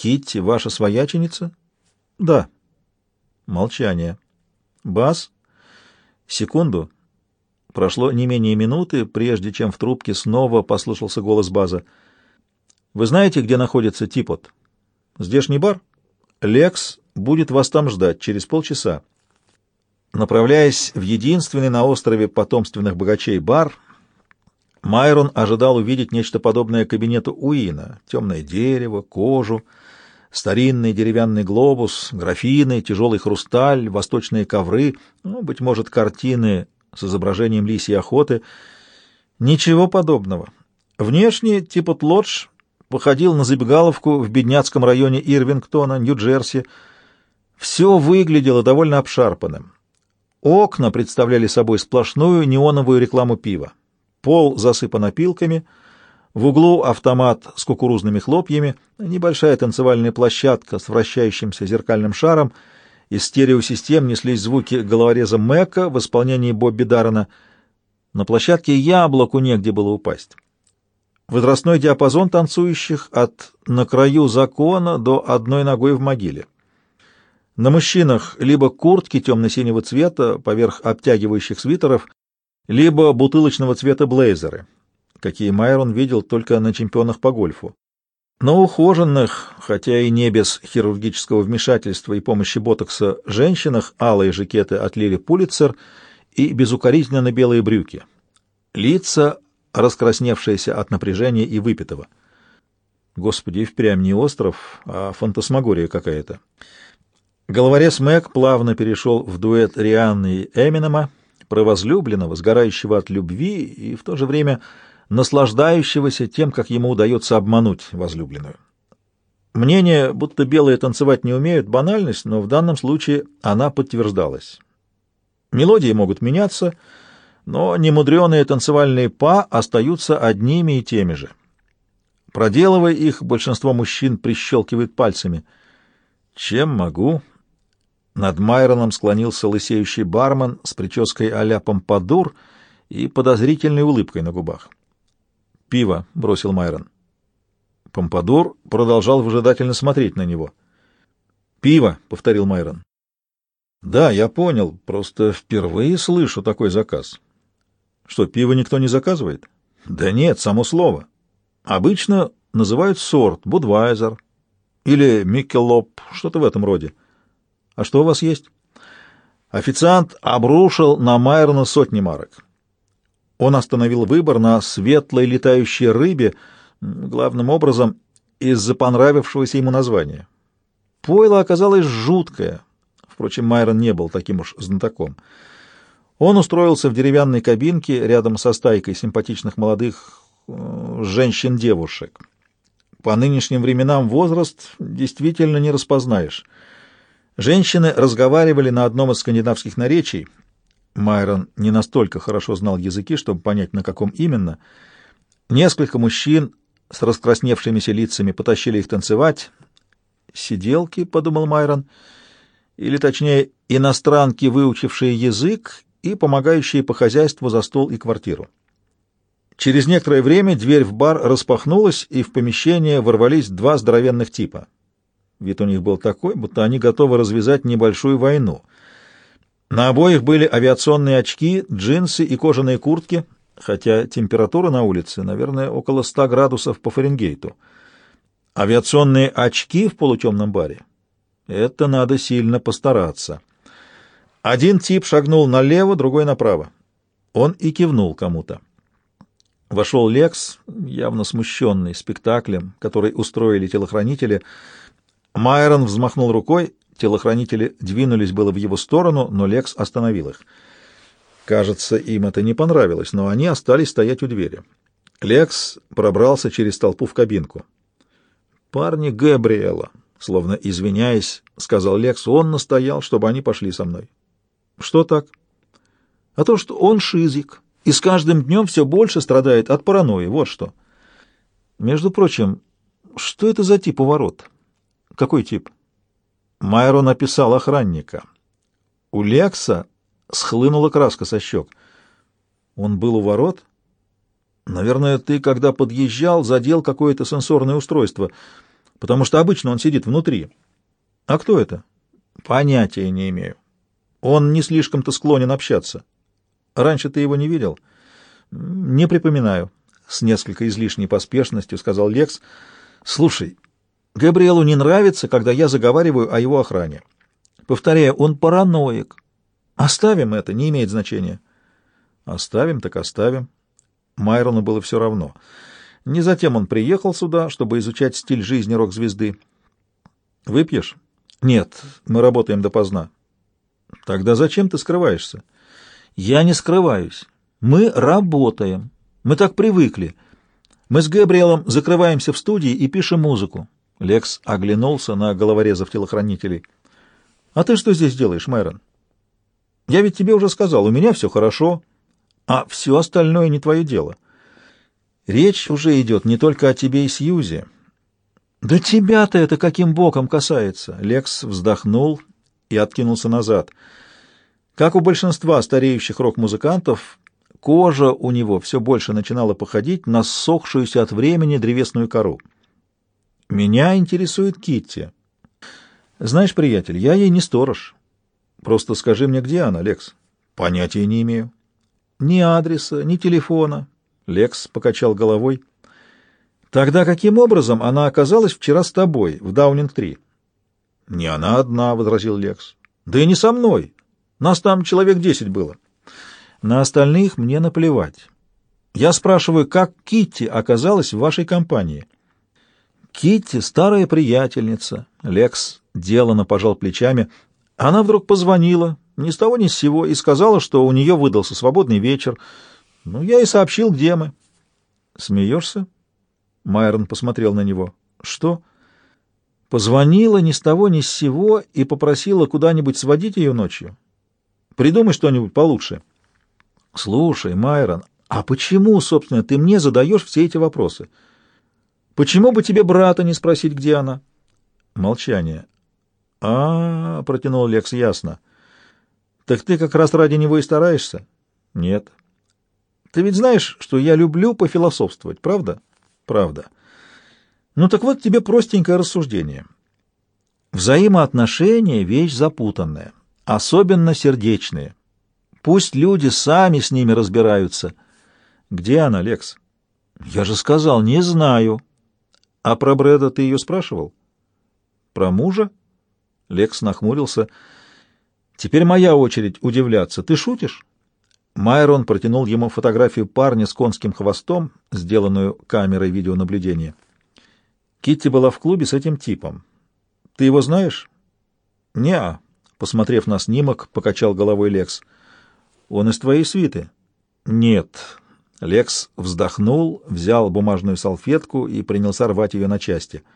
Китти ваша свояченица? Да. Молчание. Бас? Секунду. Прошло не менее минуты, прежде чем в трубке снова послышался голос База. Вы знаете, где находится Типот? Здешний бар? Лекс будет вас там ждать через полчаса. Направляясь в единственный на острове потомственных богачей бар, Майрон ожидал увидеть нечто подобное кабинету Уина. Темное дерево, кожу, старинный деревянный глобус, графины, тяжелый хрусталь, восточные ковры, ну, быть может, картины с изображением лисьей охоты. Ничего подобного. Внешне Типот Лодж походил на забегаловку в бедняцком районе Ирвингтона, Нью-Джерси. Все выглядело довольно обшарпанным. Окна представляли собой сплошную неоновую рекламу пива. Пол засыпан опилками, в углу автомат с кукурузными хлопьями, небольшая танцевальная площадка с вращающимся зеркальным шаром, из стереосистем неслись звуки головореза Мэка в исполнении Бобби Даррена. На площадке яблоку негде было упасть. Возрастной диапазон танцующих от «на краю закона» до «одной ногой в могиле». На мужчинах либо куртки темно-синего цвета поверх обтягивающих свитеров, либо бутылочного цвета блейзеры, какие Майрон видел только на чемпионах по гольфу. На ухоженных, хотя и не без хирургического вмешательства и помощи ботокса, женщинах алые жакеты от Лили Пулитцер и безукоризненно белые брюки. Лица раскрасневшаяся от напряжения и выпитого. Господи, впрямь не остров, а фантасмагория какая-то. Головорез Мэг плавно перешел в дуэт Рианны и Эминема, про возлюбленного, сгорающего от любви и в то же время наслаждающегося тем, как ему удается обмануть возлюбленную. Мнение, будто белые танцевать не умеют, банальность, но в данном случае она подтверждалась. Мелодии могут меняться — но немудреные танцевальные па остаются одними и теми же. Проделывая их, большинство мужчин прищелкивает пальцами. «Чем могу?» Над Майроном склонился лысеющий бармен с прической а-ля помпадур и подозрительной улыбкой на губах. «Пиво», — бросил Майрон. Помпадур продолжал выжидательно смотреть на него. «Пиво», — повторил Майрон. «Да, я понял, просто впервые слышу такой заказ. Что, пиво никто не заказывает? Да нет, само слово. Обычно называют сорт, Будвайзер или Микелоп, что-то в этом роде. А что у вас есть? Официант обрушил на Майрона сотни марок. Он остановил выбор на светлой летающей рыбе, главным образом из-за понравившегося ему названия. Пойло оказалось жуткое. Впрочем, Майрон не был таким уж знатоком. Он устроился в деревянной кабинке рядом со стайкой симпатичных молодых э, женщин-девушек. По нынешним временам возраст действительно не распознаешь. Женщины разговаривали на одном из скандинавских наречий. Майрон не настолько хорошо знал языки, чтобы понять, на каком именно. Несколько мужчин с раскрасневшимися лицами потащили их танцевать. «Сиделки», — подумал Майрон, — или, точнее, иностранки, выучившие язык и помогающие по хозяйству за стол и квартиру. Через некоторое время дверь в бар распахнулась, и в помещение ворвались два здоровенных типа. Вид у них был такой, будто они готовы развязать небольшую войну. На обоих были авиационные очки, джинсы и кожаные куртки, хотя температура на улице, наверное, около 100 градусов по Фаренгейту. Авиационные очки в полутемном баре — это надо сильно постараться. Один тип шагнул налево, другой направо. Он и кивнул кому-то. Вошел Лекс, явно смущенный спектаклем, который устроили телохранители. Майрон взмахнул рукой, телохранители двинулись было в его сторону, но Лекс остановил их. Кажется, им это не понравилось, но они остались стоять у двери. Лекс пробрался через толпу в кабинку. «Парни Габриэла», словно извиняясь, сказал Лекс, он настоял, чтобы они пошли со мной. Что так? А то, что он шизик, и с каждым днем все больше страдает от паранойи, вот что. Между прочим, что это за тип у ворот? Какой тип? Майрон описал охранника. У Лекса схлынула краска со щек. Он был у ворот? Наверное, ты, когда подъезжал, задел какое-то сенсорное устройство. потому что обычно он сидит внутри. А кто это? Понятия не имею. Он не слишком-то склонен общаться. Раньше ты его не видел? Не припоминаю. С несколько излишней поспешностью сказал Лекс. Слушай, Габриэлу не нравится, когда я заговариваю о его охране. Повторяю, он параноик. Оставим это, не имеет значения. Оставим, так оставим. Майрону было все равно. Не затем он приехал сюда, чтобы изучать стиль жизни рок-звезды. Выпьешь? Нет, мы работаем допоздна. Тогда зачем ты скрываешься? Я не скрываюсь. Мы работаем. Мы так привыкли. Мы с Габриэлом закрываемся в студии и пишем музыку. Лекс оглянулся на головорезов телохранителей. «А ты что здесь делаешь, Майрон? Я ведь тебе уже сказал, у меня все хорошо, а все остальное не твое дело. Речь уже идет не только о тебе и Сьюзи. Да тебя-то это каким боком касается?» Лекс вздохнул и откинулся назад. Как у большинства стареющих рок-музыкантов, кожа у него все больше начинала походить на ссохшуюся от времени древесную кору. Меня интересует Китти. Знаешь, приятель, я ей не сторож. Просто скажи мне, где она, Лекс? Понятия не имею. Ни адреса, ни телефона. Лекс покачал головой. Тогда каким образом она оказалась вчера с тобой в Даунинг-3? Не она одна, возразил Лекс. Да и не со мной. Нас там человек десять было. На остальных мне наплевать. Я спрашиваю, как Китти оказалась в вашей компании? — Китти старая приятельница. Лекс делано пожал плечами. Она вдруг позвонила, ни с того ни с сего, и сказала, что у нее выдался свободный вечер. Ну, я и сообщил, где мы. Смеешься? Майрон посмотрел на него. Что? Позвонила ни с того ни с сего и попросила куда-нибудь сводить ее ночью. Придумай что-нибудь получше. Слушай, Майрон, а почему, собственно, ты мне задаешь все эти вопросы? — Почему бы тебе брата не спросить, где она? Молчание. А, -а, -а протянул Лекс ясно. Так ты как раз ради него и стараешься? Нет. Ты ведь знаешь, что я люблю пофилософствовать, правда? Правда. Ну так вот тебе простенькое рассуждение. Взаимоотношения — вещь запутанная, особенно сердечные. Пусть люди сами с ними разбираются. Где она, Лекс? Я же сказал, не знаю. А про Брэда ты ее спрашивал? Про мужа? Лекс нахмурился. Теперь моя очередь удивляться. Ты шутишь? Майрон протянул ему фотографию парня с конским хвостом, сделанную камерой видеонаблюдения. Китти была в клубе с этим типом. Ты его знаешь? Не, посмотрев на снимок, покачал головой Лекс. Он из твоей свиты? Нет, Лекс вздохнул, взял бумажную салфетку и принялся рвать ее на части —